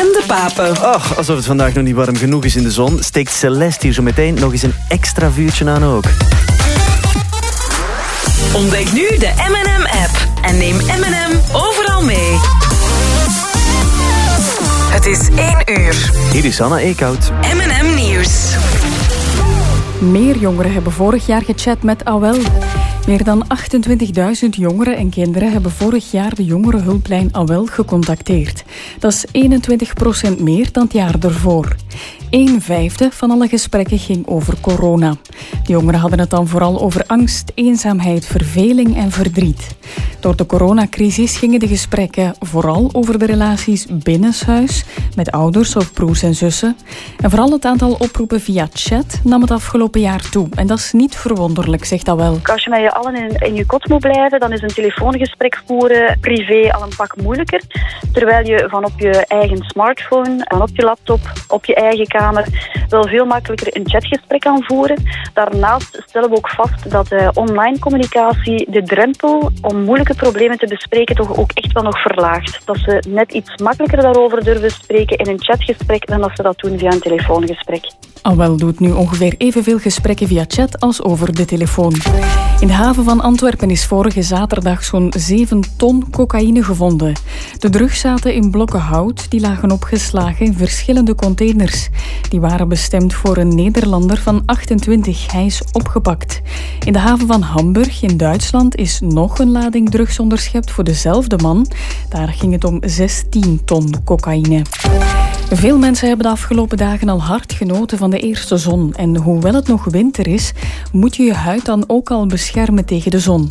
Wem de Pape. Ach, alsof het vandaag nog niet warm genoeg is in de zon, steekt Celeste hier zo meteen nog eens een extra vuurtje aan ook. Ontdek nu de M&M-app en neem M&M overal mee. Het is 1 uur. Hier is Anna Eekhout. M&M Nieuws. Meer jongeren hebben vorig jaar gechat met AWEL. Meer dan 28.000 jongeren en kinderen hebben vorig jaar de jongerenhulplijn AWEL gecontacteerd. Dat is 21% meer dan het jaar ervoor. Een vijfde van alle gesprekken ging over corona. De jongeren hadden het dan vooral over angst, eenzaamheid, verveling en verdriet. Door de coronacrisis gingen de gesprekken vooral over de relaties binnenshuis, met ouders of broers en zussen. En vooral het aantal oproepen via chat nam het afgelopen jaar toe. En dat is niet verwonderlijk, zegt dat wel. Als je met je allen in, je kot moet blijven, dan is een telefoongesprek voeren privé al een pak moeilijker. Terwijl je van op je eigen smartphone en op je laptop, op je eigen kamer, wel veel makkelijker een chatgesprek kan voeren. Daarnaast stellen we ook vast dat uh, online communicatie de drempel om moeilijke problemen te bespreken toch ook echt wel nog verlaagt. Dat ze net iets makkelijker daarover durven spreken in een chatgesprek dan dat ze dat doen via een telefoongesprek. Alwel doet nu ongeveer evenveel gesprekken via chat als over de telefoon. In de haven van Antwerpen is vorige zaterdag zo'n 7 ton cocaïne gevonden. De drugs zaten in blokken hout die lagen opgeslagen in verschillende containers. Die waren bestemd voor een Nederlander van 28. Hij is opgepakt. In de haven van Hamburg in Duitsland is nog een lading drugs onderschept voor dezelfde man. Daar ging het om 16 ton cocaïne. Veel mensen hebben de afgelopen dagen al hard genoten van de eerste zon. En hoewel het nog winter is, moet je je huid dan ook al beschermen tegen de zon.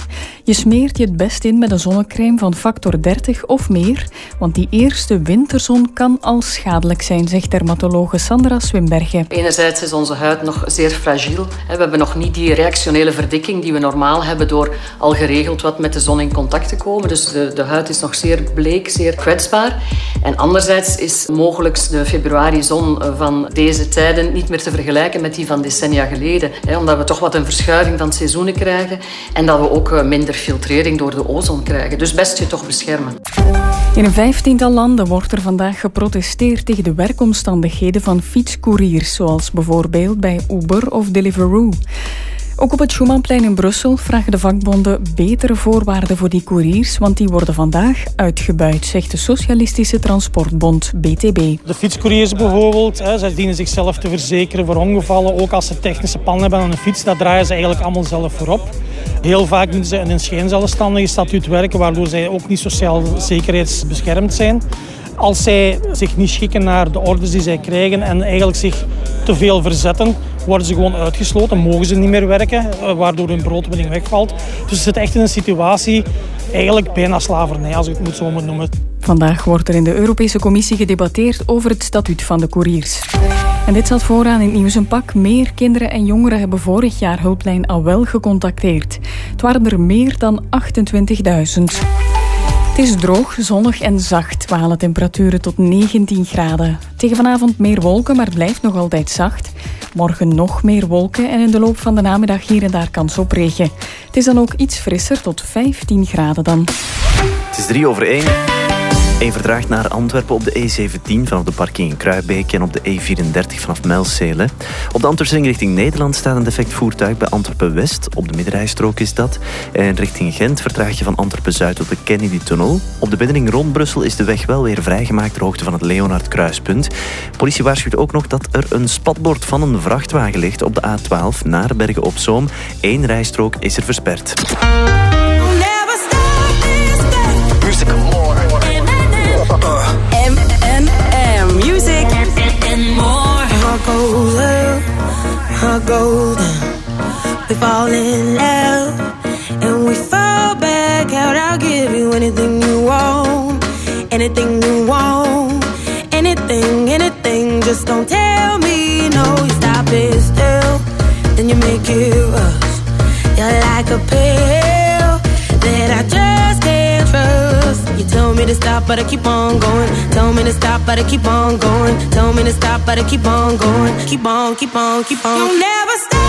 Je smeert je het best in met een zonnecrème van factor 30 of meer, want die eerste winterzon kan al schadelijk zijn, zegt dermatologe Sandra Swimbergen. Enerzijds is onze huid nog zeer fragiel. We hebben nog niet die reactionele verdikking die we normaal hebben door al geregeld wat met de zon in contact te komen. Dus de, de huid is nog zeer bleek, zeer kwetsbaar. En anderzijds is mogelijk de februari-zon van deze tijden niet meer te vergelijken met die van decennia geleden. Omdat we toch wat een verschuiving van seizoenen krijgen en dat we ook minder filtrering door de ozon krijgen. Dus best je toch beschermen. In een vijftiental landen wordt er vandaag geprotesteerd tegen de werkomstandigheden van fietscouriers, zoals bijvoorbeeld bij Uber of Deliveroo. Ook op het Schumannplein in Brussel vragen de vakbonden betere voorwaarden voor die couriers, want die worden vandaag uitgebuit, zegt de Socialistische Transportbond BTB. De fietscouriers bijvoorbeeld, hè, zij dienen zichzelf te verzekeren voor ongevallen. Ook als ze technische pannen hebben aan een fiets, dat draaien ze eigenlijk allemaal zelf voorop. Heel vaak moeten ze in een schijnzelfstandige statuut werken, waardoor zij ook niet sociaal zekerheidsbeschermd zijn als zij zich niet schikken naar de orders die zij krijgen en eigenlijk zich te veel verzetten, worden ze gewoon uitgesloten, mogen ze niet meer werken, eh, waardoor hun broodwinning wegvalt. Dus ze zitten echt in een situatie, eigenlijk bijna slavernij, als ik het moet zo moet noemen. Vandaag wordt er in de Europese Commissie gedebatteerd over het statuut van de couriers. En dit zat vooraan in nieuws een pak. Meer kinderen en jongeren hebben vorig jaar hulplijn al wel gecontacteerd. Het waren er meer dan 28.000. Het is droog, zonnig en zacht. We temperaturen tot 19 graden. Tegen vanavond meer wolken, maar het blijft nog altijd zacht. Morgen nog meer wolken en in de loop van de namiddag hier en daar kans op regen. Het is dan ook iets frisser, tot 15 graden dan. Het is drie over één. Eén verdraagt naar Antwerpen op de E17 vanaf de parking in Kruijbeek en op de E34 vanaf Melzele. Op de Antwerpsring richting Nederland staat een defect voertuig bij Antwerpen-West. Op de middenrijstrook is dat. En richting Gent vertraag je van Antwerpen-Zuid tot de Kennedy-tunnel. Op de binnenring rond Brussel is de weg wel weer vrijgemaakt ter hoogte van het Leonard-kruispunt. Politie waarschuwt ook nog dat er een spatbord van een vrachtwagen ligt op de A12 naar Bergen op Zoom. Eén rijstrook is er versperd. Heart goes down. We fall in love and we fall back out. I'll give you anything you want, anything you want, anything, anything. Just don't tell me no. You stop it still, then you make it rush. You're like a pill me to stop, but I keep on going. Tell me to stop, but I keep on going. Tell me to stop, but I keep on going. Keep on, keep on, keep on. You'll never stop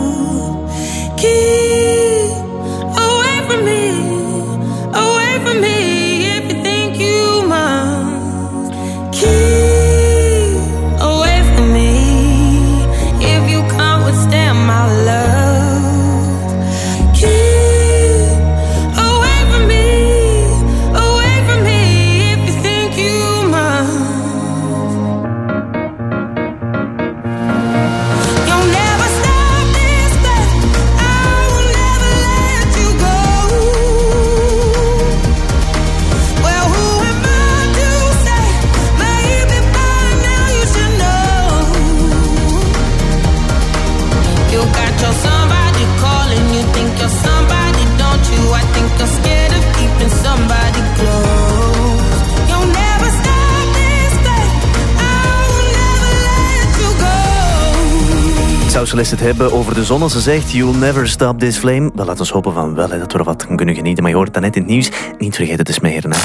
Celeste het hebben over de zon. Als ze zegt, you'll never stop this flame. Wel, laten we hopen van wel, hè, dat we er wat kunnen genieten. Maar je hoort dat net in het nieuws. Niet vergeten te smeren, hè.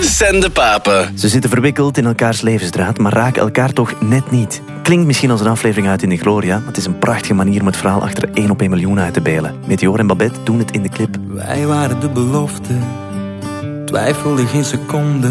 Zende papen. Ze zitten verwikkeld in elkaars levensdraad, maar raken elkaar toch net niet. Klinkt misschien als een aflevering uit in de Gloria, maar het is een prachtige manier om het verhaal achter 1 op 1 miljoen uit te belen. Meteor en Babette doen het in de clip. Wij waren de belofte, twijfelde geen seconde.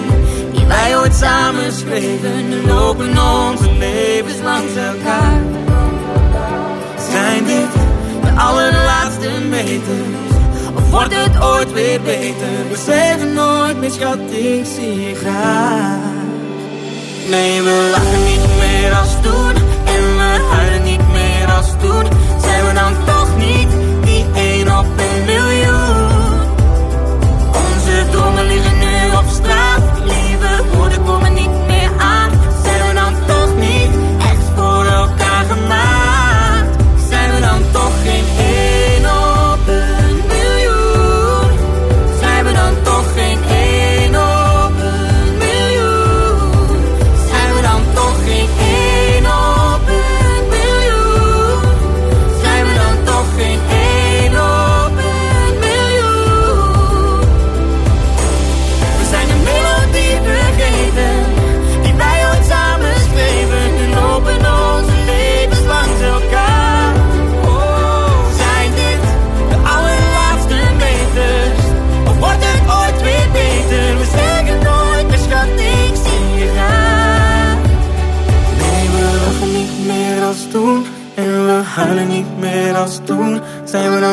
wij ooit samen schreven Nu lopen onze levens langs elkaar. Zijn dit de allerlaatste meters? Of wordt het ooit weer beter? We zeggen nooit meer schat ik zie je graag. Nee we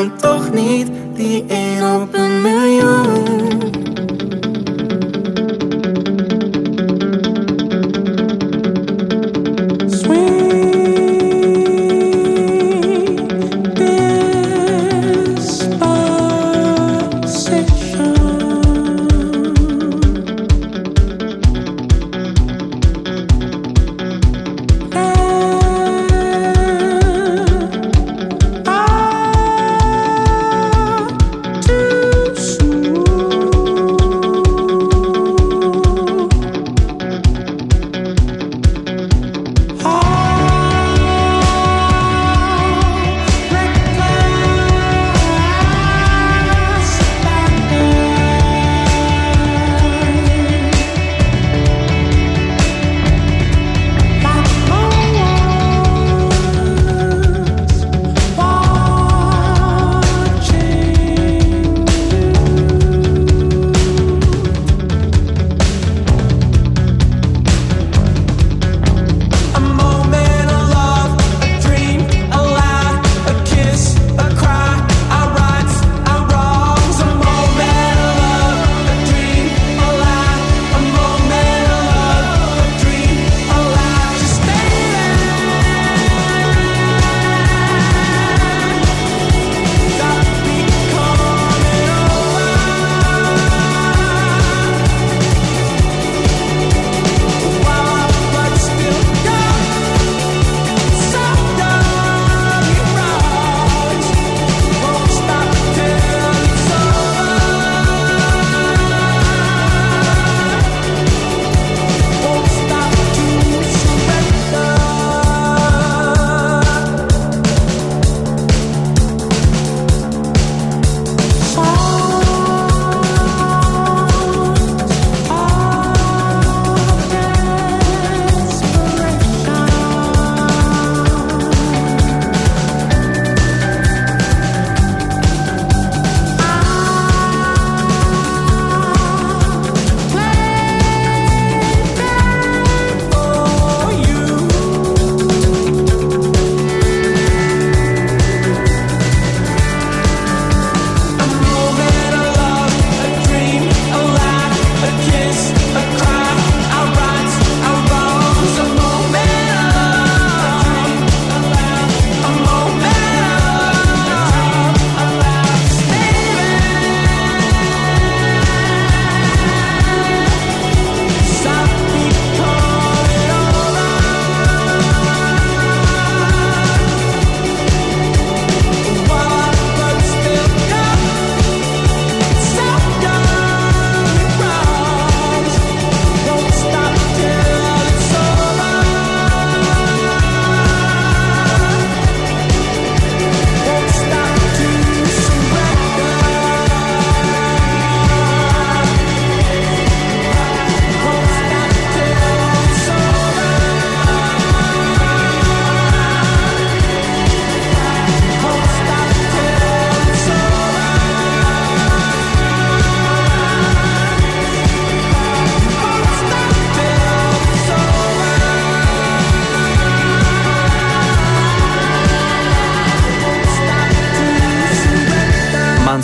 Toch niet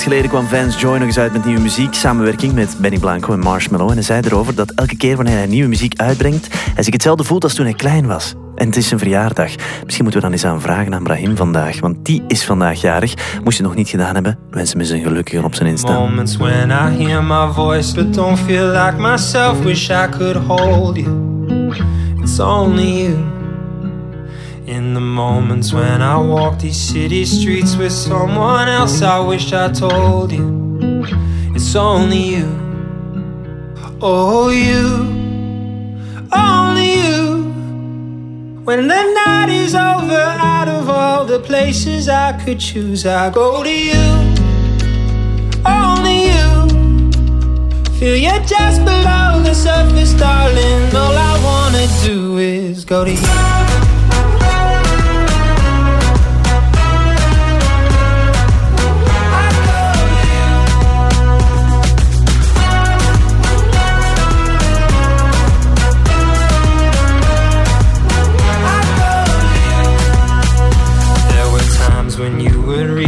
geleden kwam Vance Joy nog eens uit met nieuwe muziek. Samenwerking met Benny Blanco en Marshmallow. En hij zei erover dat elke keer wanneer hij nieuwe muziek uitbrengt... hij zich hetzelfde voelt als toen hij klein was. En het is zijn verjaardag. Misschien moeten we dan eens aan vragen aan Brahim vandaag. Want die is vandaag jarig. Moest je nog niet gedaan hebben, wens hem een gelukkiger op zijn Insta. In the moments when I walk these city streets with someone else, I wish I told you it's only you. Oh, you, only you. When the night is over, out of all the places I could choose, I go to you. Only you. Feel you just below the surface, darling. All I wanna do is go to you.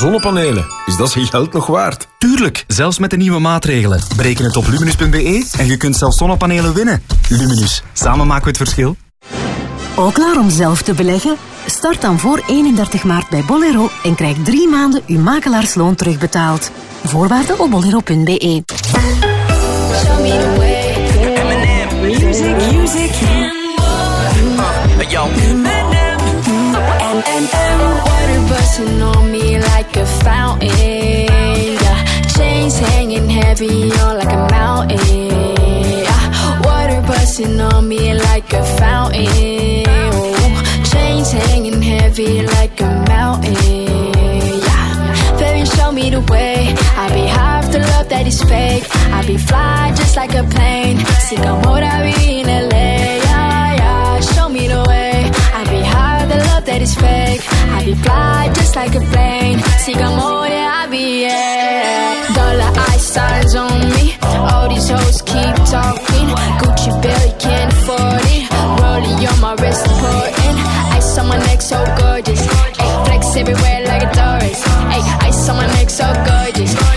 Zonnepanelen, is dat zijn geld nog waard? Tuurlijk, zelfs met de nieuwe maatregelen. Bereken het op luminus.be en je kunt zelfs zonnepanelen winnen. Luminus, samen maken we het verschil. Ook klaar om zelf te beleggen? Start dan voor 31 maart bij Bolero en krijg drie maanden uw makelaarsloon terugbetaald. Voorwaarden op bolero.be. Music, music. Me like a fountain. Yeah. Chains hanging heavy on like a mountain. Yeah. Water busting on me like a fountain. Oh. Chains hanging heavy like a mountain. Yeah. Baby, show me the way. I'll be half the love that is fake. I'll be fly just like a plane. Sick of I be in LA. Yeah, yeah. Show me the way that is fake. I be fly just like a plane. Siga yeah, I be, yeah. Dollar eye stars on me. All these hoes keep talking. Gucci barely can't afford it. Rolling on my wrist, important. Ice on my neck, so gorgeous. Ay, flex everywhere like a tourist. Ay, ice on my neck, so gorgeous.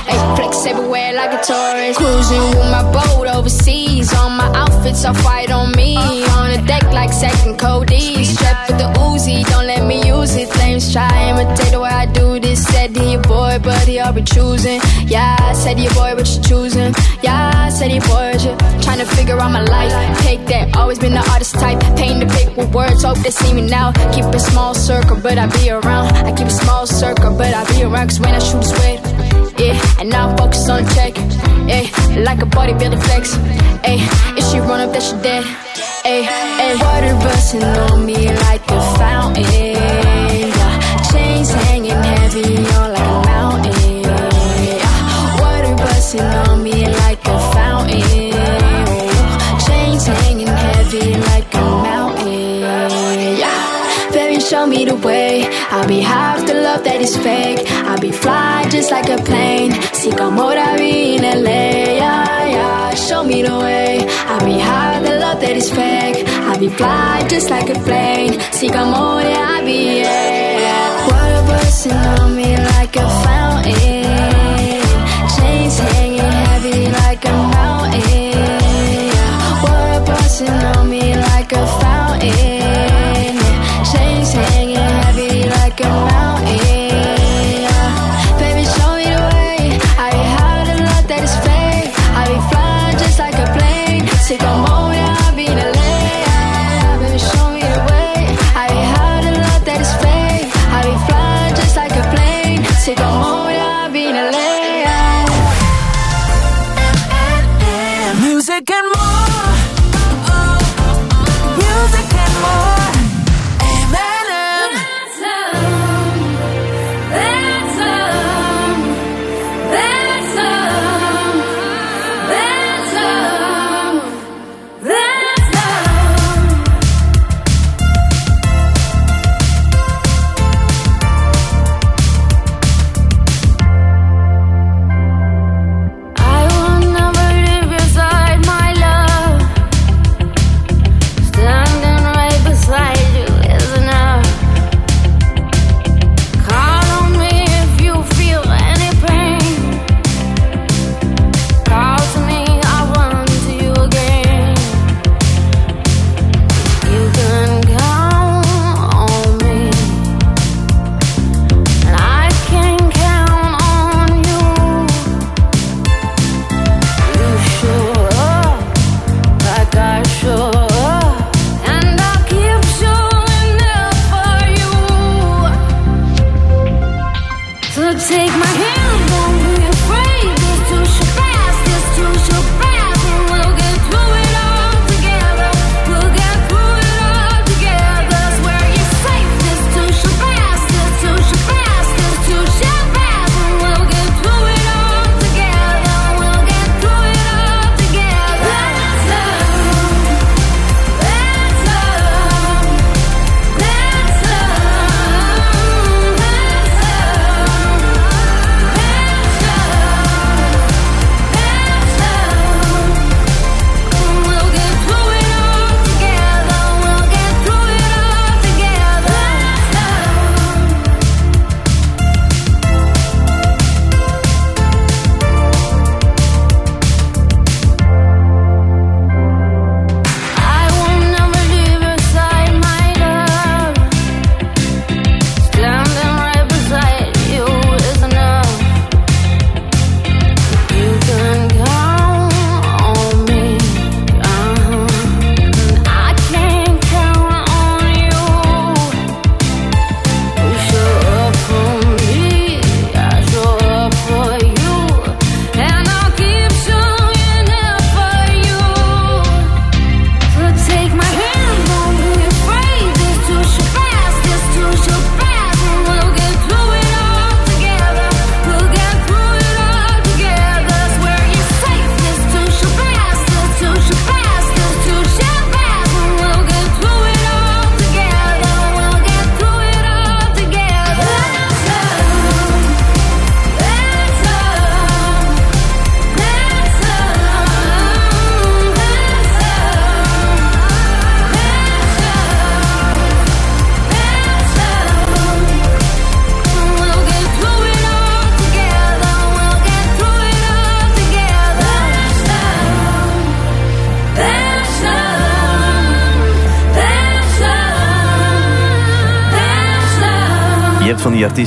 Everywhere like a tourist. Cruising with my boat overseas. All my outfits are white on me. On the deck like second Cody. Strapped with the Uzi, don't let me use it. Flames try imitate the way I do this. Said he a boy, but he be choosing. Yeah, I said he a boy, but you choosing. Yeah, I said he a boy, you trying to figure out my life. Take that, always been the artist type. Paint the pic with words, hope they see me now. Keep a small circle, but I be around. I keep a small circle, but I be around. Cause when I shoot, it's with. Focused check. Yeah, like a bodybuilder flex. Hey, if she run up, then she dead. Ay, ay, water busting on me like a fountain. Yeah. Chains hanging heavy on like a mountain. Yeah. Water busting on me like a fountain. Chains hanging heavy like a mountain. Yeah. Baby, show me the way. I'll be half the love that is fake. I'll be fly just like a plane. See como I be in LA. Yeah, yeah. Show me the way. I'll be half the love that is fake. I'll be fly just like a plane. See como I be, yeah. Water busting on me like a fountain. Chains hanging heavy like a mountain.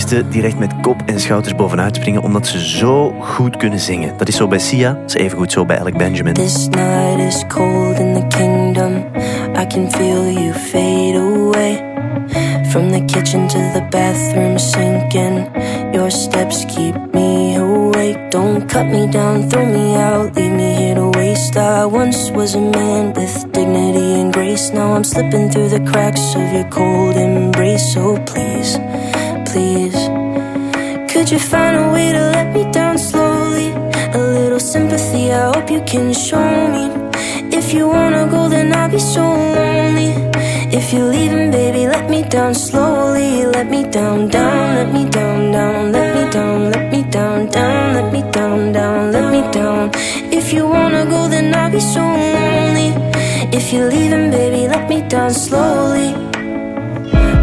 Artiesten die recht met kop en schouders bovenuit springen omdat ze zo goed kunnen zingen. Dat is zo bij Sia, dat is even goed zo bij Alec Benjamin. This night is cold in the kingdom. I can feel you fade away. From the kitchen to the bathroom sinking. Your steps keep me awake. Don't cut me down, throw me out, leave me here to waste. I once was a man with dignity and grace. Now I'm slipping through the cracks of your cold embrace. So please, could you find a way to let me down slowly? A little sympathy, I hope you can show me. If you wanna go, then I'll be so lonely. If you're leaving, baby, let me down slowly. Let me down, down, let me down, down, let me down, let me down, down, let me down, down, let me down. If you wanna go, then I'll be so lonely. If you're leaving, baby, let me down slowly.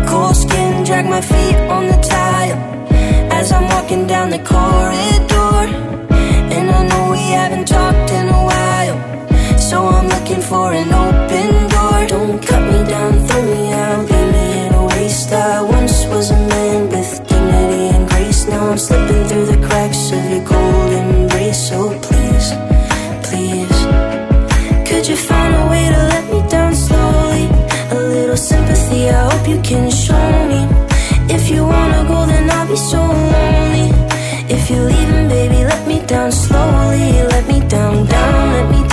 Cold skin, drag my feet on the tile as I'm walking down the corridor. And I know we haven't talked in a while, so I'm looking for an open door. Don't cut me down, throw me out, leave me in a waste. I once was a man with dignity and grace. Now I'm slipping through the cracks of your cold embrace. So oh, please, please, could you find a way to let me down slowly? A little sympathy, I hope you can show me. If you wanna go, then I'll be so lonely. If you're leaving, baby, let me down slowly. Let me down, down, let me down,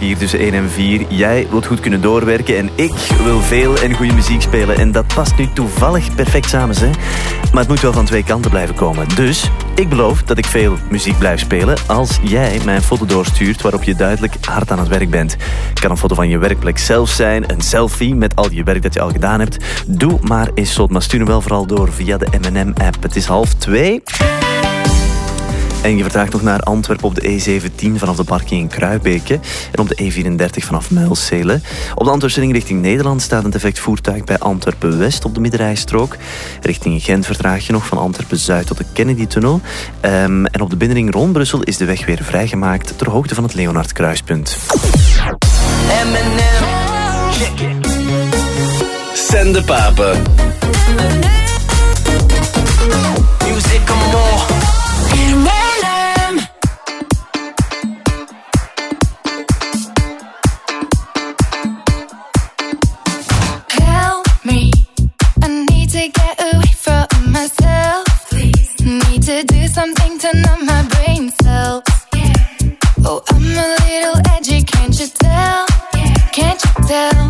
hier tussen 1 en 4. Jij wilt goed kunnen doorwerken en ik wil veel en goede muziek spelen. En dat past nu toevallig perfect samen, hè? Maar het moet wel van twee kanten blijven komen. Dus ik beloof dat ik veel muziek blijf spelen als jij mij een foto doorstuurt waarop je duidelijk hard aan het werk bent. Het kan een foto van je werkplek zelf zijn, een selfie met al je werk dat je al gedaan hebt. Doe maar eens zot, maar stuur hem wel vooral door via de M&M-app. Het is half twee. En je vertraagt nog naar Antwerpen op de E17 vanaf de parking in Kruibeke. En op de E34 vanaf Muilselen. Op de Antwerpse richting Nederland staat een defect voertuig bij Antwerpen-West op de middenrijstrook. Richting Gent vertraag je nog van Antwerpen-Zuid tot de Kennedy-tunnel. Ehm, en op de binnenring rond Brussel is de weg weer vrijgemaakt ter hoogte van het Leonard Kruispunt. Zend de papen. down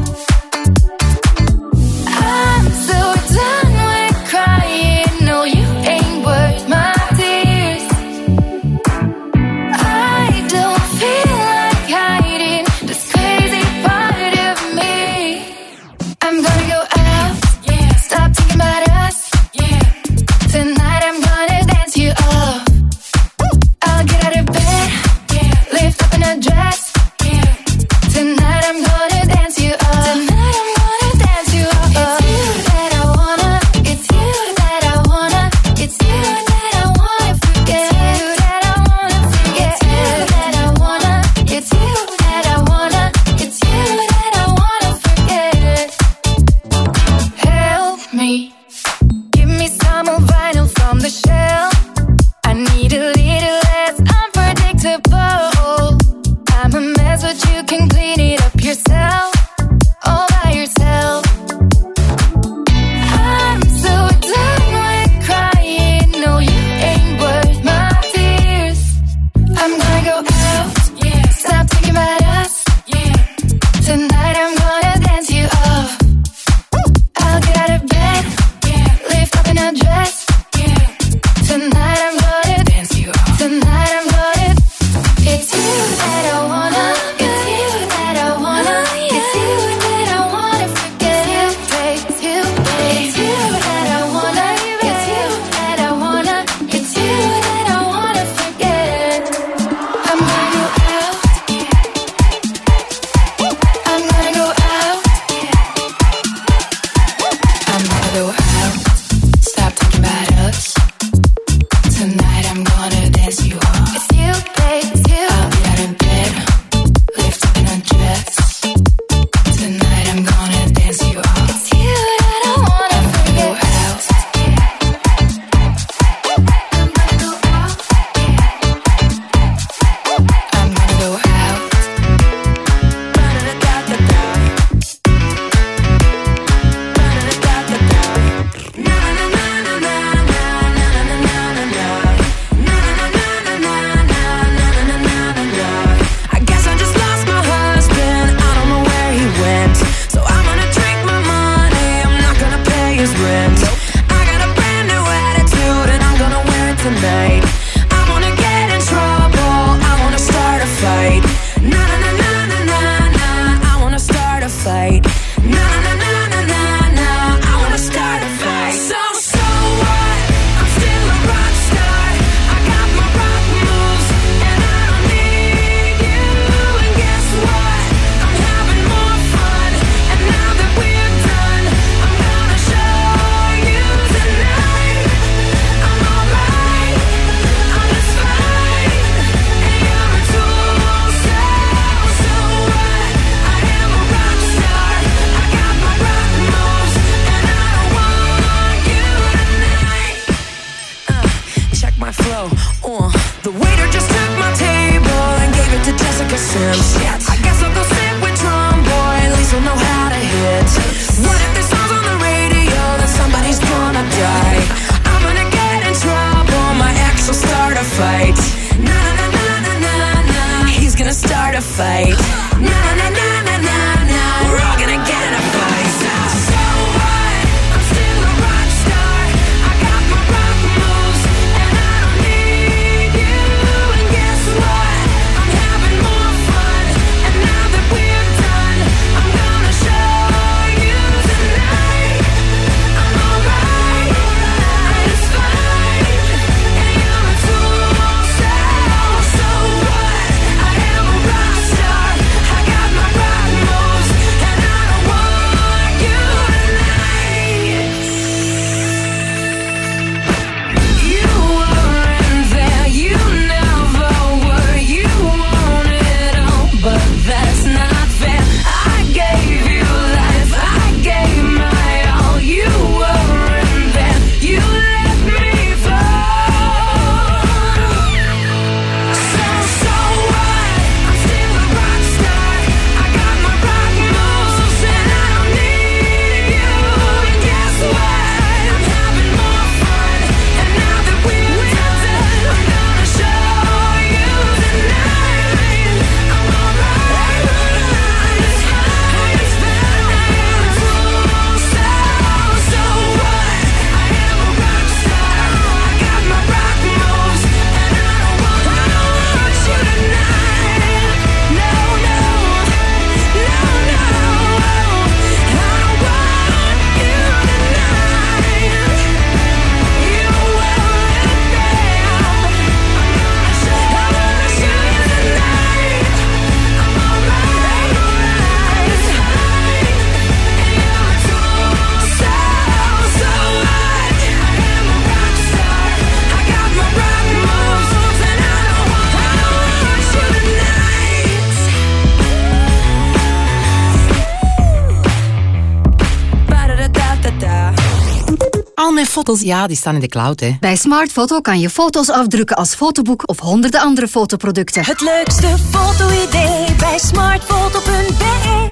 foto's, ja, die staan in de cloud, hè. Bij Smartfoto kan je foto's afdrukken als fotoboek of honderden andere fotoproducten. Het leukste foto-idee bij smartfoto.be.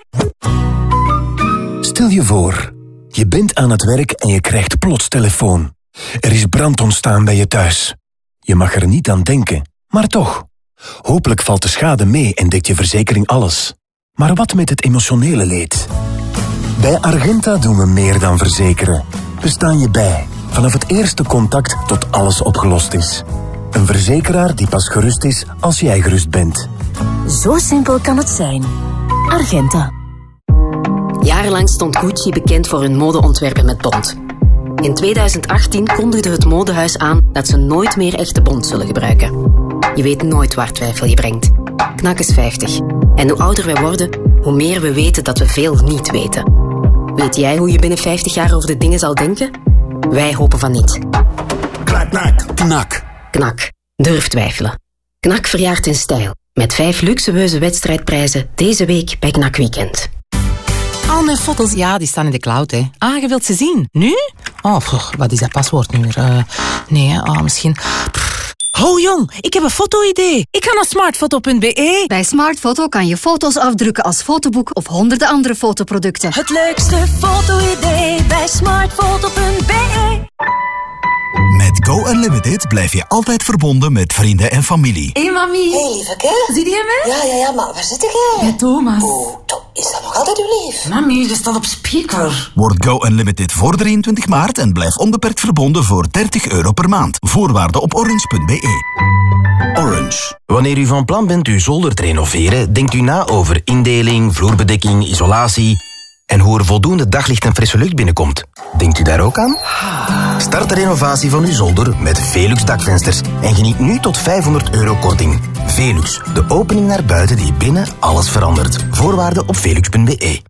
Stel je voor, je bent aan het werk en je krijgt plots telefoon. Er is brand ontstaan bij je thuis. Je mag er niet aan denken, maar toch. Hopelijk valt de schade mee en dekt je verzekering alles. Maar wat met het emotionele leed? Bij Argenta doen we meer dan verzekeren. We staan je bij, vanaf het eerste contact tot alles opgelost is. Een verzekeraar die pas gerust is als jij gerust bent. Zo simpel kan het zijn. Argenta. Jarenlang stond Gucci bekend voor hun modeontwerpen met bont. In 2018 kondigde het modehuis aan dat ze nooit meer echte bont zullen gebruiken. Je weet nooit waar twijfel je brengt. Knak is 50. En hoe ouder wij worden, hoe meer we weten dat we veel niet weten. Weet jij hoe je binnen 50 jaar over de dingen zal denken? Wij hopen van niet. Knak, knak, knak. Knak. Durf twijfelen. Knak verjaart in stijl. Met vijf luxueuze wedstrijdprijzen deze week bij Knak Weekend. Al mijn foto's, ja, die staan in de cloud, hè. Ah, je wilt ze zien? Nu? Oh, pff, wat is dat paswoord nu weer? Eh, nee. Ah, misschien... Ho, jong, ik heb een foto-idee. Ik ga naar smartfoto.be. Bij Smartfoto kan je foto's afdrukken als fotoboek of honderden andere fotoproducten. Het leukste foto-idee bij smartfoto.be. Met Go Unlimited blijf je altijd verbonden met vrienden en familie. Hé, mami. Hé, lieveke. Zie je mij? Ja, ja, ja, maar waar zit jij? Bij Thomas. Oh, is dat nog altijd uw lief? Mami, je staat op speaker. Word Go Unlimited voor 23 maart en blijf onbeperkt verbonden voor 30 euro per maand. Voorwaarden op orange.be. Orange. Wanneer u van plan bent uw zolder te renoveren, denkt u na over indeling, vloerbedekking, isolatie en hoe er voldoende daglicht en frisse lucht binnenkomt. Denkt u daar ook aan? Start de renovatie van uw zolder met Velux dakvensters en geniet nu tot 500 euro korting. Velux, de opening naar buiten die binnen alles verandert. Voorwaarden op velux.be.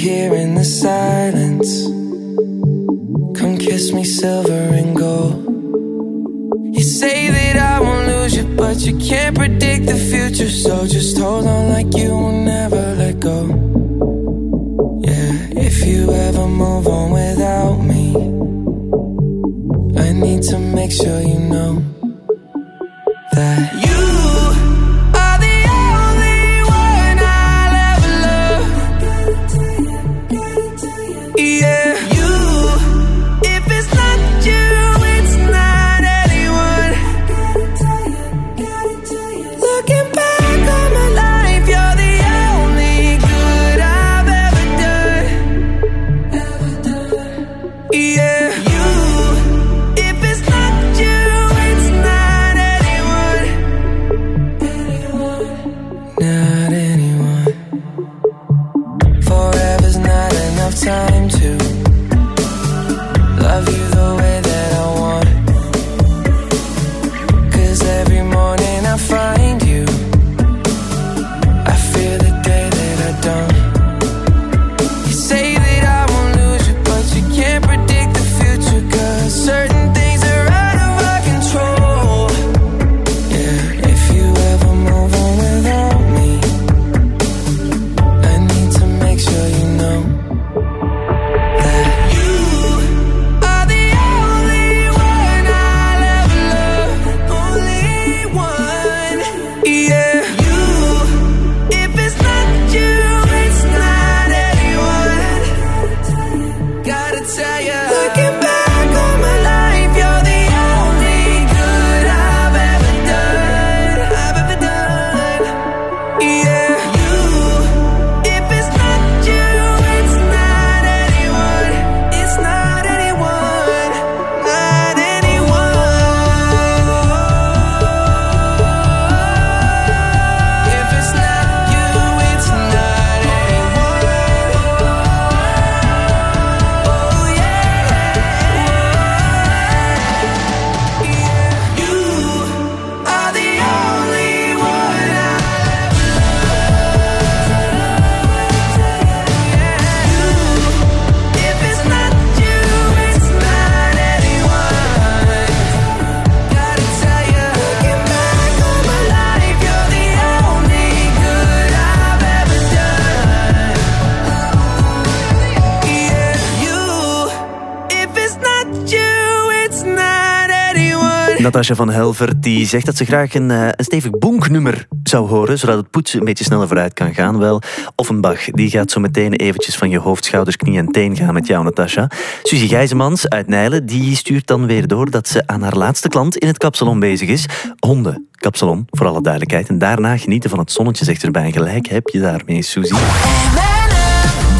here in the silence. Come kiss me silver and gold. You say that I won't lose you, but you can't predict the future. So just hold on like you will never let go. Yeah, if you ever move on without me, I need to make sure you know that you Natasja van Helver die zegt dat ze graag een, eh, een stevig bonknummer zou horen, zodat het poetsen een beetje sneller vooruit kan gaan. Wel, Offenbach, die gaat zo meteen eventjes van je hoofd, schouders, knie en teen gaan met jou, Natasja. Suzie Gijzemans uit Nijlen, die stuurt dan weer door dat ze aan haar laatste klant in het kapsalon bezig is. Honden, kapsalon, voor alle duidelijkheid. En daarna genieten van het zonnetje, zegt erbij. Gelijk heb je daarmee, Suzie.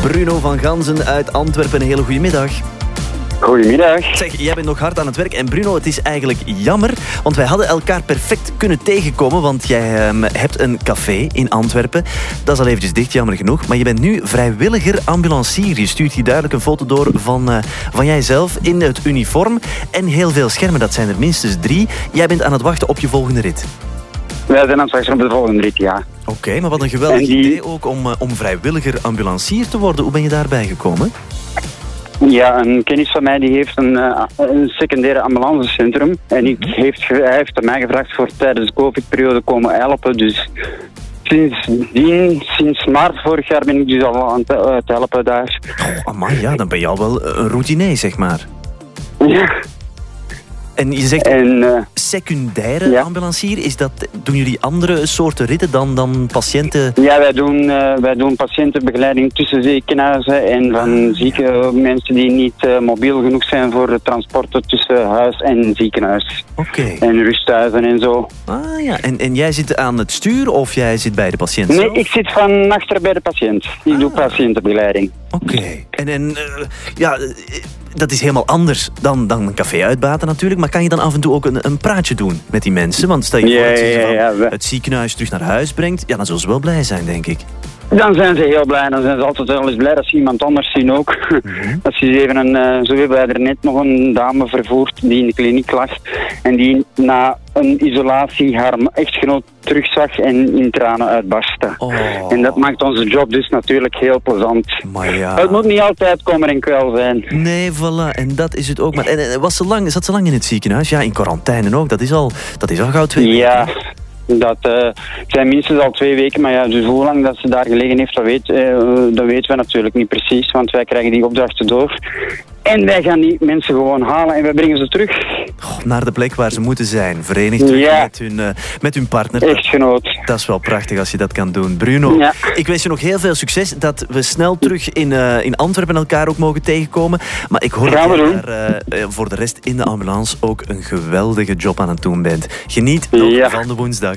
Bruno van Ganzen uit Antwerpen, een hele goede middag. Goedemiddag. Zeg, jij bent nog hard aan het werk. En Bruno, het is eigenlijk jammer, want wij hadden elkaar perfect kunnen tegenkomen. Want jij ehm, hebt een café in Antwerpen. Dat is al eventjes dicht, jammer genoeg. Maar je bent nu vrijwilliger ambulancier. Je stuurt hier duidelijk een foto door van, eh, van jijzelf in het uniform. En heel veel schermen, dat zijn er minstens drie. Jij bent aan het wachten op je volgende rit. Wij zijn aan het wachten op de volgende rit, ja. Oké, maar wat een geweldig die- idee ook om, eh, om vrijwilliger ambulancier te worden. Hoe ben je daarbij gekomen? Ja, een kennis van mij die heeft een, eh, een secundaire ambulancecentrum. En ik heeft, hij heeft mij gevraagd voor tijdens de COVID-periode komen helpen. Dus sindsdien, sinds maart vorig jaar ben ik dus al aan het, eh, helpen daar. Oh, amai, ja, dan ben je al wel een routine, zeg maar. Ja. En je zegt En, eh, secundaire ambulancier. Is dat, doen jullie andere soorten ritten dan, dan patiënten? Ja, wij doen, eh, wij doen patiëntenbegeleiding tussen ziekenhuizen en van zieke mensen die niet eh, mobiel genoeg zijn voor de transporten tussen huis en ziekenhuis. Oké. En rusthuizen en zo. Ah ja, en, en jij zit aan het stuur of jij zit bij de patiënt Nee, zelf? ik zit van achter bij de patiënt. Ik doe patiëntenbegeleiding. Oké. En, en ja, dat is helemaal anders dan, dan een café uitbaten natuurlijk. Maar kan je dan af en toe ook een, een praatje doen met die mensen? Want stel je voor dat je ze van het ziekenhuis terug naar huis brengt. Ja, dan zullen ze wel blij zijn, denk ik. Dan zijn ze heel blij. Dan zijn ze altijd wel eens blij dat ze iemand anders zien ook. Dat ze even een, eh, zo hebben wij er net nog een dame vervoerd die in de kliniek lag. En die na een isolatie haar echtgenoot terugzag en in tranen uitbarstte. En dat maakt onze job dus natuurlijk heel plezant. Maar ja. Het moet niet altijd kommer en kwel zijn. Nee, voilà. En dat is het ook. Maar en, was ze lang, zat ze lang in het ziekenhuis? Ja, in quarantaine ook. Dat is al, dat is al gauw twee Ja, dat eh, zijn minstens al twee weken. Maar ja, dus hoe lang dat ze daar gelegen heeft, dat, weet, eh, dat weten we natuurlijk niet precies. Want wij krijgen die opdrachten door. En wij gaan die mensen gewoon halen en wij brengen ze terug. Naar de plek waar ze moeten zijn. Verenigd Ja. met, hun, eh, met hun partner. Echtgenoot. Dat is wel prachtig als je dat kan doen. Bruno, Ja. ik wens je nog heel veel succes. Dat we snel terug in, eh, in Antwerpen elkaar ook mogen tegenkomen. Maar ik hoor dat je daar eh, voor de rest in de ambulance ook een geweldige job aan het doen bent. Geniet nog Ja. van de woensdag.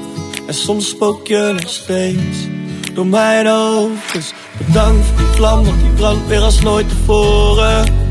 En soms spook je nog steeds door mijn hoofd. Dus bedankt voor die vlam, want die brandt weer als nooit tevoren.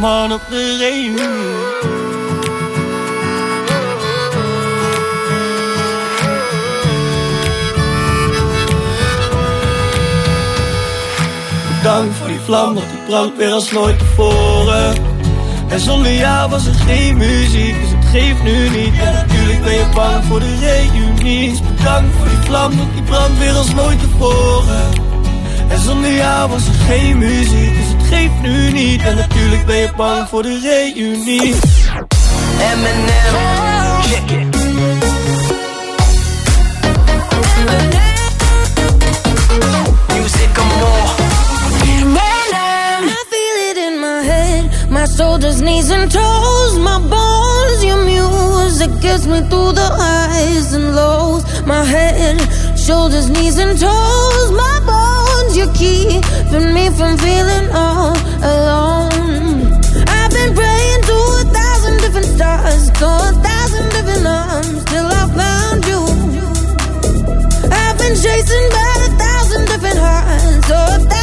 Man op de. Bedankt voor die vlam, want die brandt weer als nooit tevoren. En zonder jou was er geen muziek, dus het geeft nu niet. En natuurlijk ben je bang voor de reunie. Dus bedankt voor die vlam, want die brandt weer als nooit tevoren. En zonder jou was er geen muziek, dus het geeft nu niet. En natuurlijk ben je bang voor de reunie. Eminem. Check it. Music more. I feel it in my head, my shoulders, knees, and toes, my bones. Your music gets me through the highs and lows. My head, shoulders, knees, and toes, my bones. You're keeping me from feeling all alone. I've been praying to a thousand different stars, to a thousand different arms, till I found you. I've been chasing by a thousand different hearts, so a thousand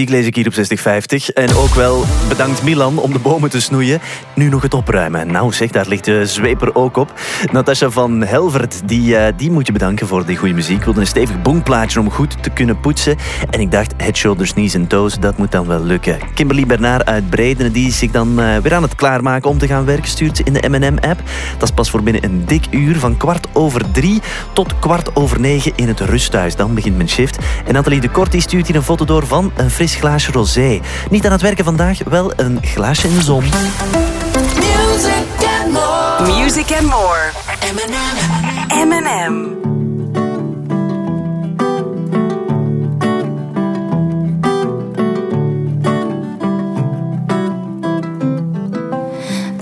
muziek lees ik hier op 6050. En ook wel bedankt Milan om de bomen te snoeien. Nu nog het opruimen. Nou zeg, daar ligt de zweper ook op. Natasha van Helvert, die, eh, die moet je bedanken voor die goede muziek. Ik wilde een stevig boomplaatje om goed te kunnen poetsen. En ik dacht, head, shoulders, knees en toes, dat moet dan wel lukken. Kimberly Bernard uit Breiden, die zich dan eh, weer aan het klaarmaken om te gaan werken, stuurt in de M&M-app. Dat is pas voor binnen een dik uur, van kwart over drie tot kwart over negen in het rusthuis. Dan begint mijn shift. En Nathalie de Kort die stuurt hier een foto door van een fris glaasje rosé. Niet aan het werken vandaag, wel een glaasje in de zon. Music and more. Music and more. M&M. M&M.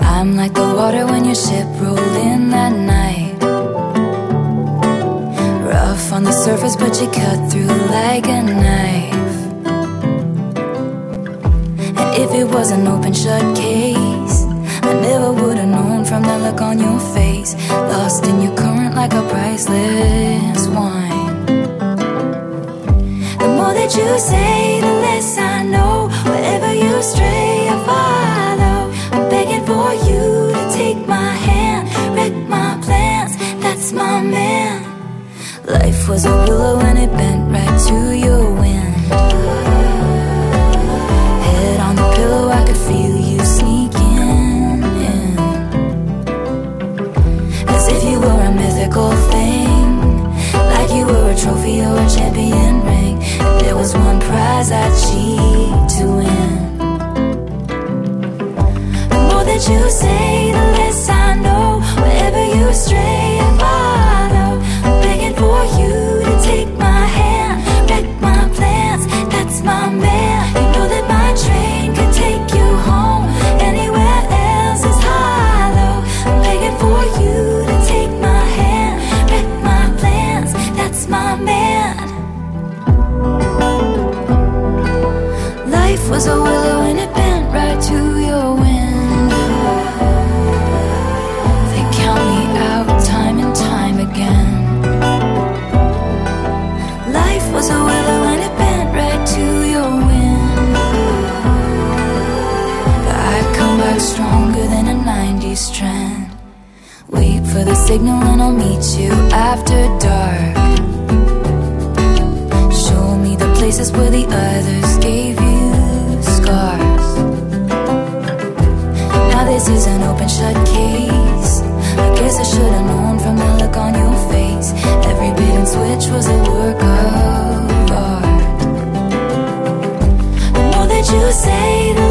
I'm like the water when your ship rolled in that night. Rough on the surface, but you cut through like a knife. If it was an open shut case, I never would have known from the look on your face. Lost in your current like a priceless wine. The more that you say, the less I know. Wherever you stray, I follow. I'm begging for you to take my hand, wreck my plans. That's my man. Life was a willow and it bent right to your wind. Trophy or a champion ring. There was one prize I'd cheat to win. The more that you say, the less I know. Wherever you stray, was a willow and it bent right to your window. They count me out time and time again. Life was a willow and it bent right to your window. But I come back stronger than a 90s trend. Wait for the signal and I'll meet you after dark. Show me the places where the others shut case. I guess I should have known from the look on your face. Every bait and switch was a work of art. The more that you say, the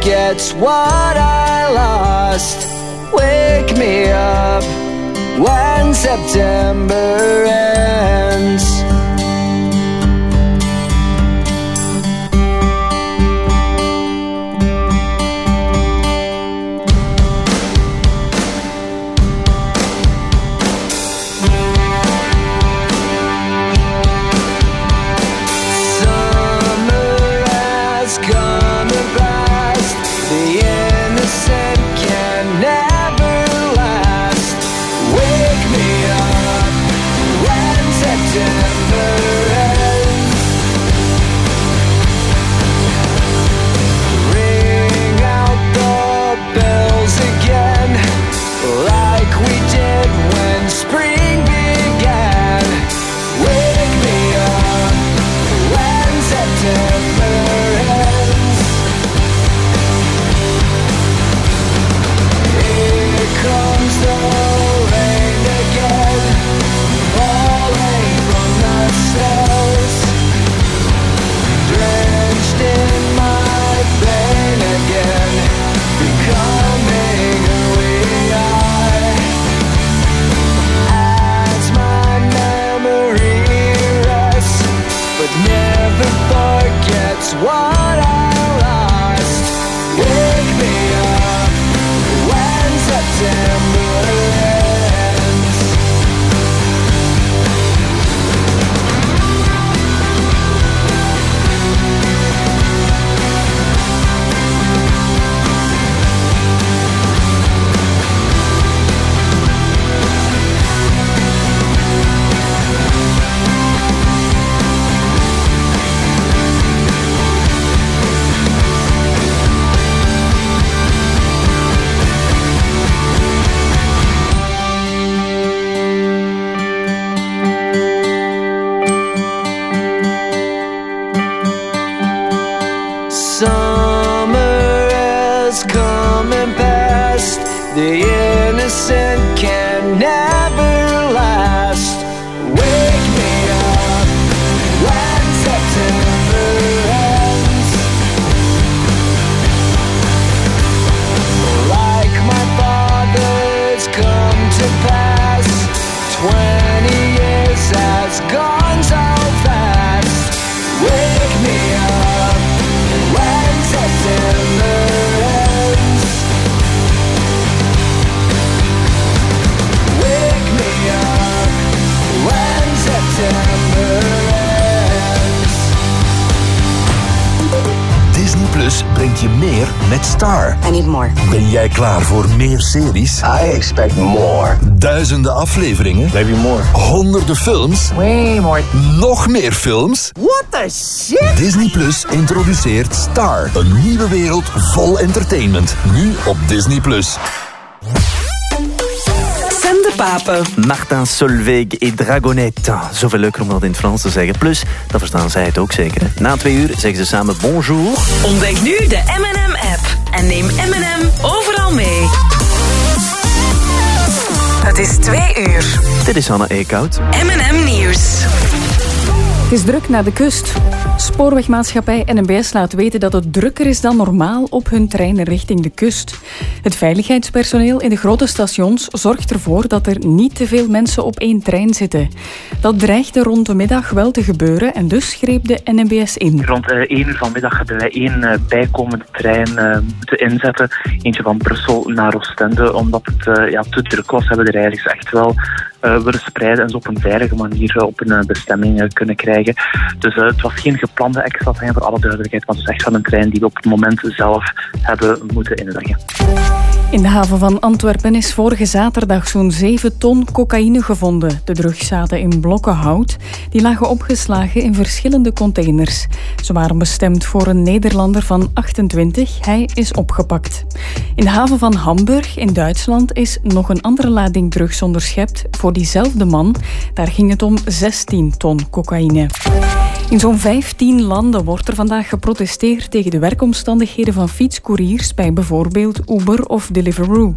forgets what I lost. Wake me up when September ends. Jij klaar voor meer series? I expect more. Duizenden afleveringen. Maybe more. Honderden films. Way more. Nog meer films. What the shit? Disney Plus introduceert Star. Een nieuwe wereld vol entertainment. Nu op Disney Plus. Sam de Pape. Martin Solveig et Dragonette. Zoveel leuker om dat in het Frans te zeggen. Plus, dan verstaan zij het ook zeker. Hè? Na twee uur zeggen ze samen bonjour. Ontdek nu de M&M-app en neem M&M mee. Het is twee uur. Dit is Hanna Eekhout. M&M Nieuws. Het is druk naar de kust. Spoorwegmaatschappij NMBS laat weten dat het drukker is dan normaal op hun treinen richting de kust. Het veiligheidspersoneel in de grote stations zorgt ervoor dat er niet te veel mensen op één trein zitten. Dat dreigde rond de middag wel te gebeuren en dus greep de NMBS in. Rond eh 1 uur vanmiddag hebben wij één eh, bijkomende trein eh, moeten inzetten. Eentje van Brussel naar Oostende. Omdat het eh, ja, te druk was, hebben de reizigers echt wel eh, willen spreiden en ze op een veilige manier eh, op een eh, bestemming kunnen krijgen. Dus het was geen geplande extra trein voor alle duidelijkheid, maar het is echt wel een trein die we op het moment zelf hebben moeten inleggen. In de haven van Antwerpen is vorige zaterdag zo'n 7 ton cocaïne gevonden. De drugs zaten in blokken hout. Die lagen opgeslagen in verschillende containers. Ze waren bestemd voor een Nederlander van 28. Hij is opgepakt. In de haven van Hamburg in Duitsland is nog een andere lading drugs onderschept voor diezelfde man. Daar ging het om 16 ton cocaïne. In zo'n 15 landen wordt er vandaag geprotesteerd tegen de werkomstandigheden van fietscouriers bij bijvoorbeeld Uber of Deliveroo.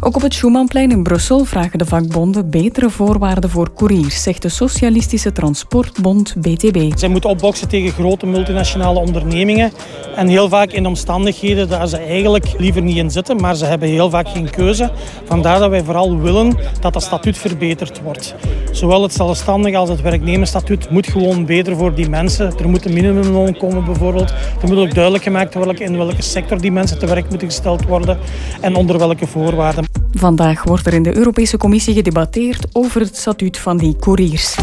Ook op het Schumannplein in Brussel vragen de vakbonden betere voorwaarden voor couriers, zegt de Socialistische Transportbond BTB. Zij moeten opboksen tegen grote multinationale ondernemingen. En heel vaak in omstandigheden daar ze eigenlijk liever niet in zitten, maar ze hebben heel vaak geen keuze. Vandaar dat wij vooral willen dat dat statuut verbeterd wordt. Zowel het zelfstandig als het werknemersstatuut moet gewoon beter voor die mensen. Er moet een minimumloon komen bijvoorbeeld. Er moet ook duidelijk gemaakt worden in welke sector die mensen te werk moeten gesteld worden en onder welke voorwaarden. Vandaag wordt er in de Europese Commissie gedebatteerd over het statuut van die couriers.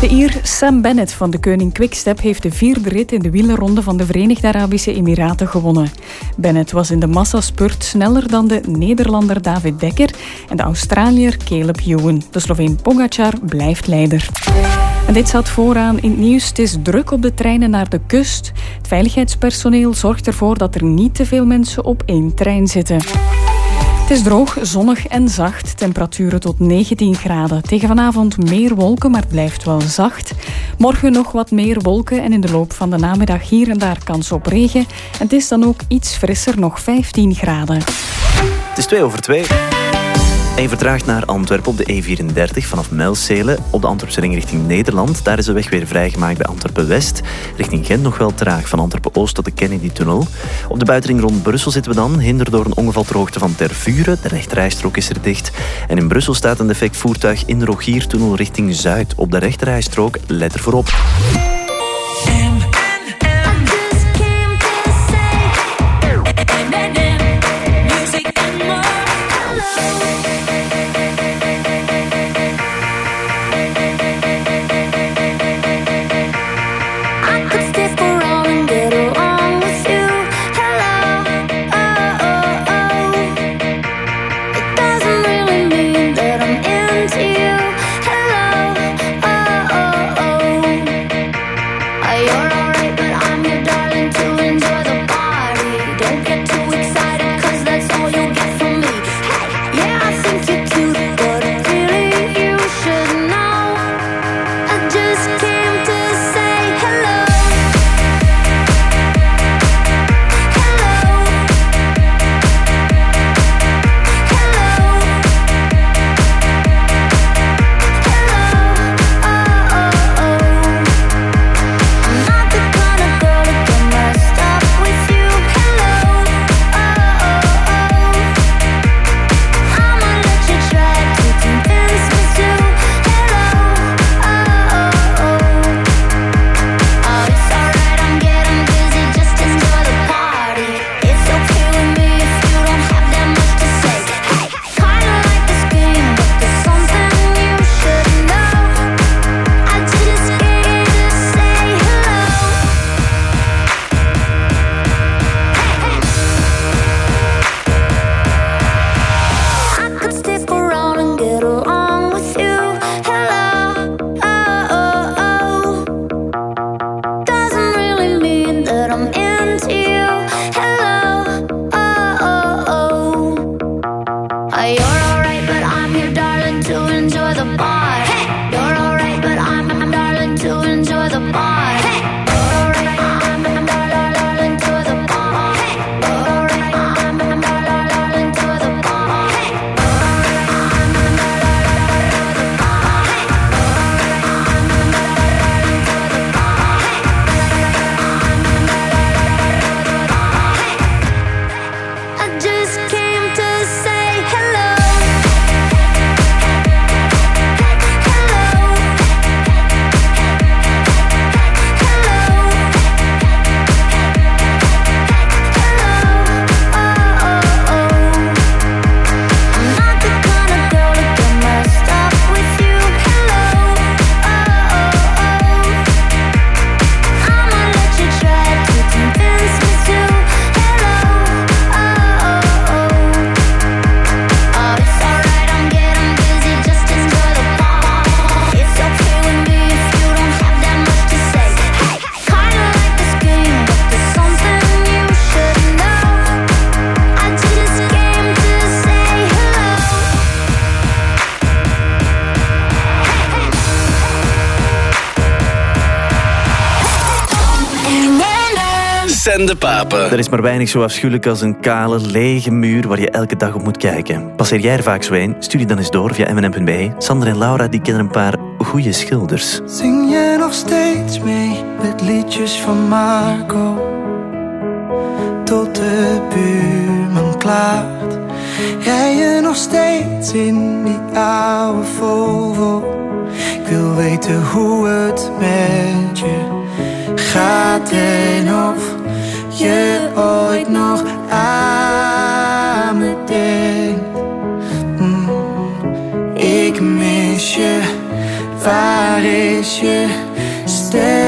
De Ier Sam Bennett van de Koning Quickstep heeft de vierde rit in de wielerronde van de Verenigde Arabische Emiraten gewonnen. Bennett was in de massaspurt sneller dan de Nederlander David Dekker en de Australiër Caleb Ewan. De Sloveen Pogacar blijft leider. Dit staat vooraan in het nieuws. Het is druk op de treinen naar de kust. Het veiligheidspersoneel zorgt ervoor dat er niet te veel mensen op één trein zitten. Het is droog, zonnig en zacht. Temperaturen tot 19 graden. Tegen vanavond meer wolken, maar het blijft wel zacht. Morgen nog wat meer wolken en in de loop van de namiddag hier en daar kans op regen. En het is dan ook iets frisser, nog 15 graden. Het is 2 over 2. En vertraagt naar Antwerpen op de E34 vanaf Melcelen op de Antwerpse ring richting Nederland. Daar is de weg weer vrijgemaakt bij Antwerpen-West. Richting Gent nog wel traag van Antwerpen-Oost tot de Kennedy-tunnel. Op de buitenring rond Brussel zitten we dan, hinder door een ongeval ter hoogte van Tervuren. De rechterrijstrook is er dicht. En in Brussel staat een defect voertuig in de Rogiertunnel richting Zuid. Op de rechterrijstrook, let er voorop. De papen. Er is maar weinig zo afschuwelijk als een kale, lege muur waar je elke dag op moet kijken. Passeer jij er vaak zo een? Stuur je dan eens door via mnm.be. Sander en Laura die kennen een paar goede schilders. Zing je nog steeds mee met liedjes van Marco? Tot de buurman klaart. Rij je nog steeds in die oude Volvo? Ik wil weten hoe het met je gaat en of je ooit nog aan me denkt. Mm, Ik mis je, waar is je ster?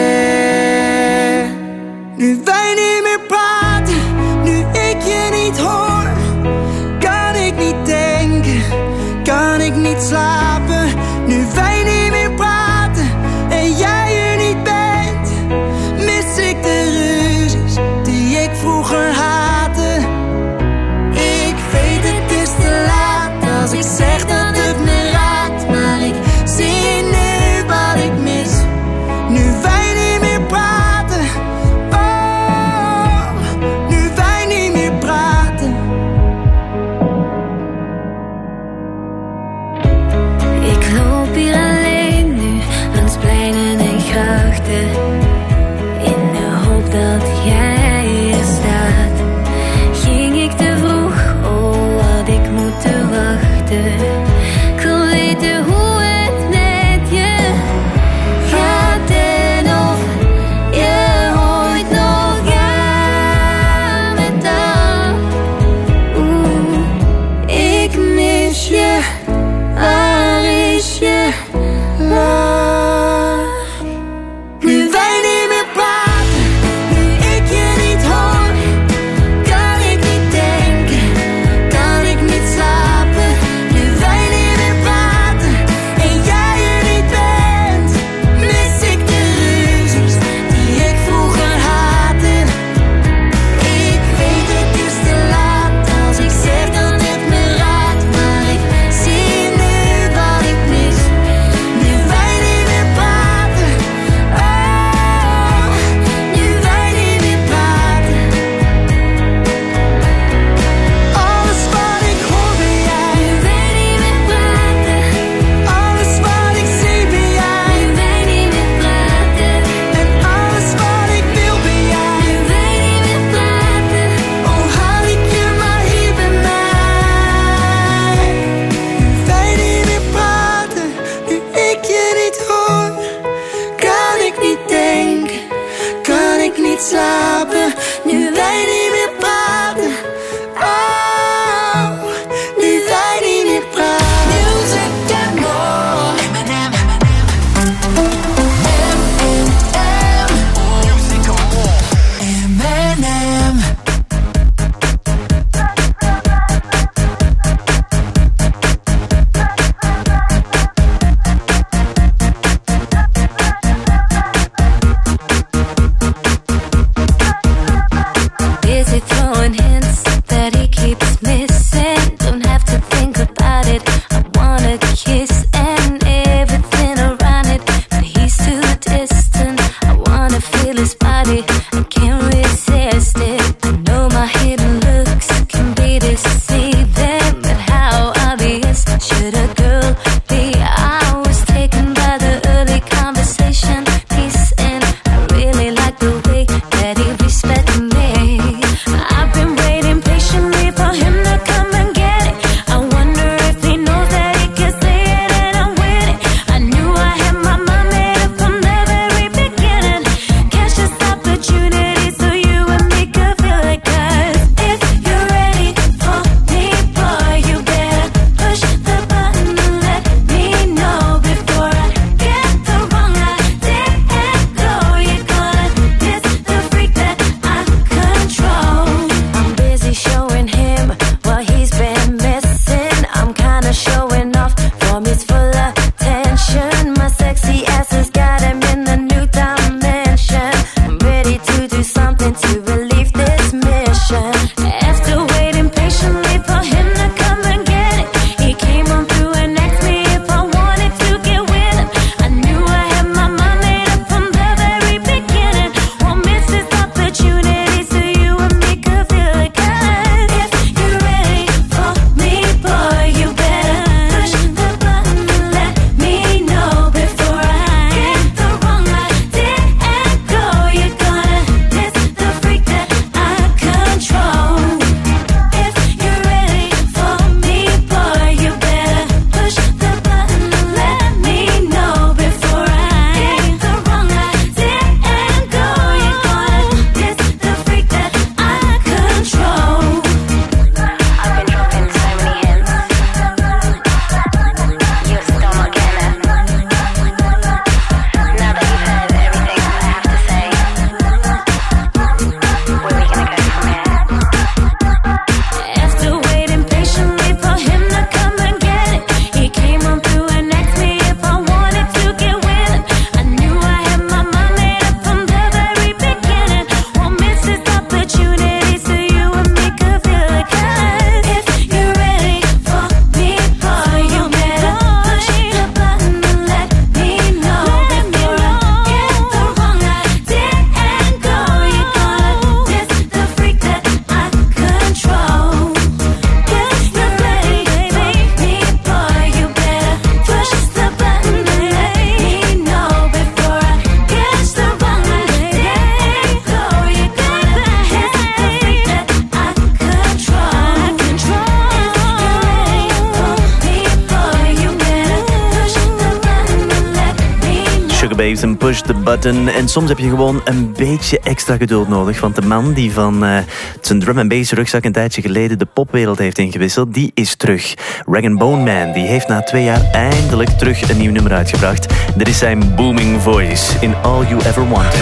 En soms heb je gewoon een beetje extra geduld nodig. Want de man die van eh, zijn drum and bass rugzak een tijdje geleden de popwereld heeft ingewisseld, die is terug. Rag Bone Man die heeft na twee jaar eindelijk terug een nieuw nummer uitgebracht. Dit is zijn booming voice in All You Ever Wanted.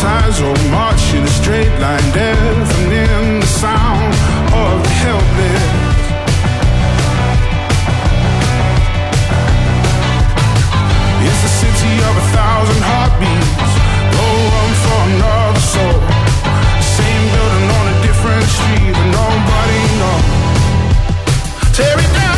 And ties all march in a straight line, deafening the sound of the helpless. It's a city of a thousand heartbeats. No room for another soul. Same building on a different street, but nobody knows. Tear it down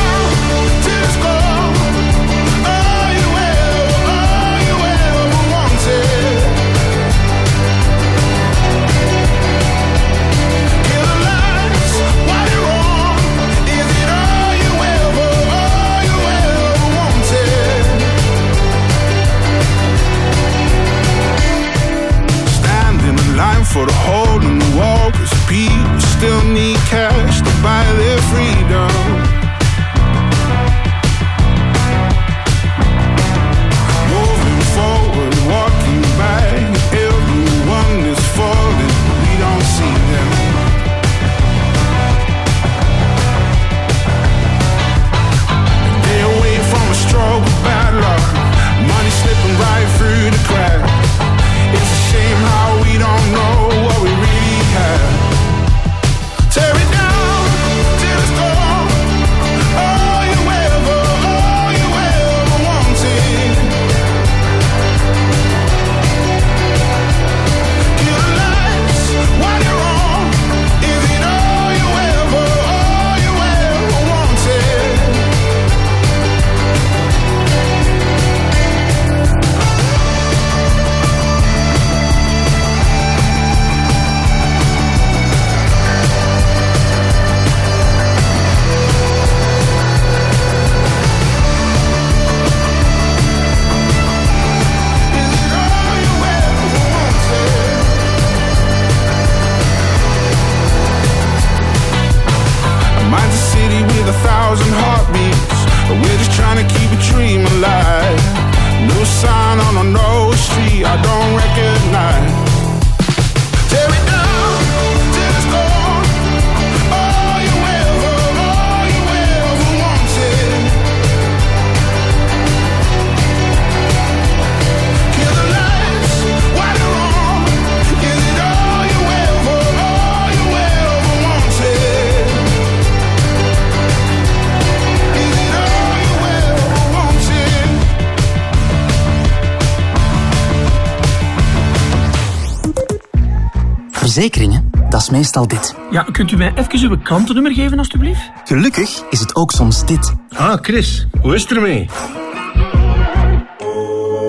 meestal dit. Ja, kunt u mij even uw klantennummer geven, alstublieft? Gelukkig is het ook soms dit. Ah, Chris, hoe is het ermee?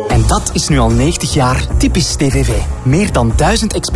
En dat is nu al 90 jaar typisch TVV. Meer dan 1000 experts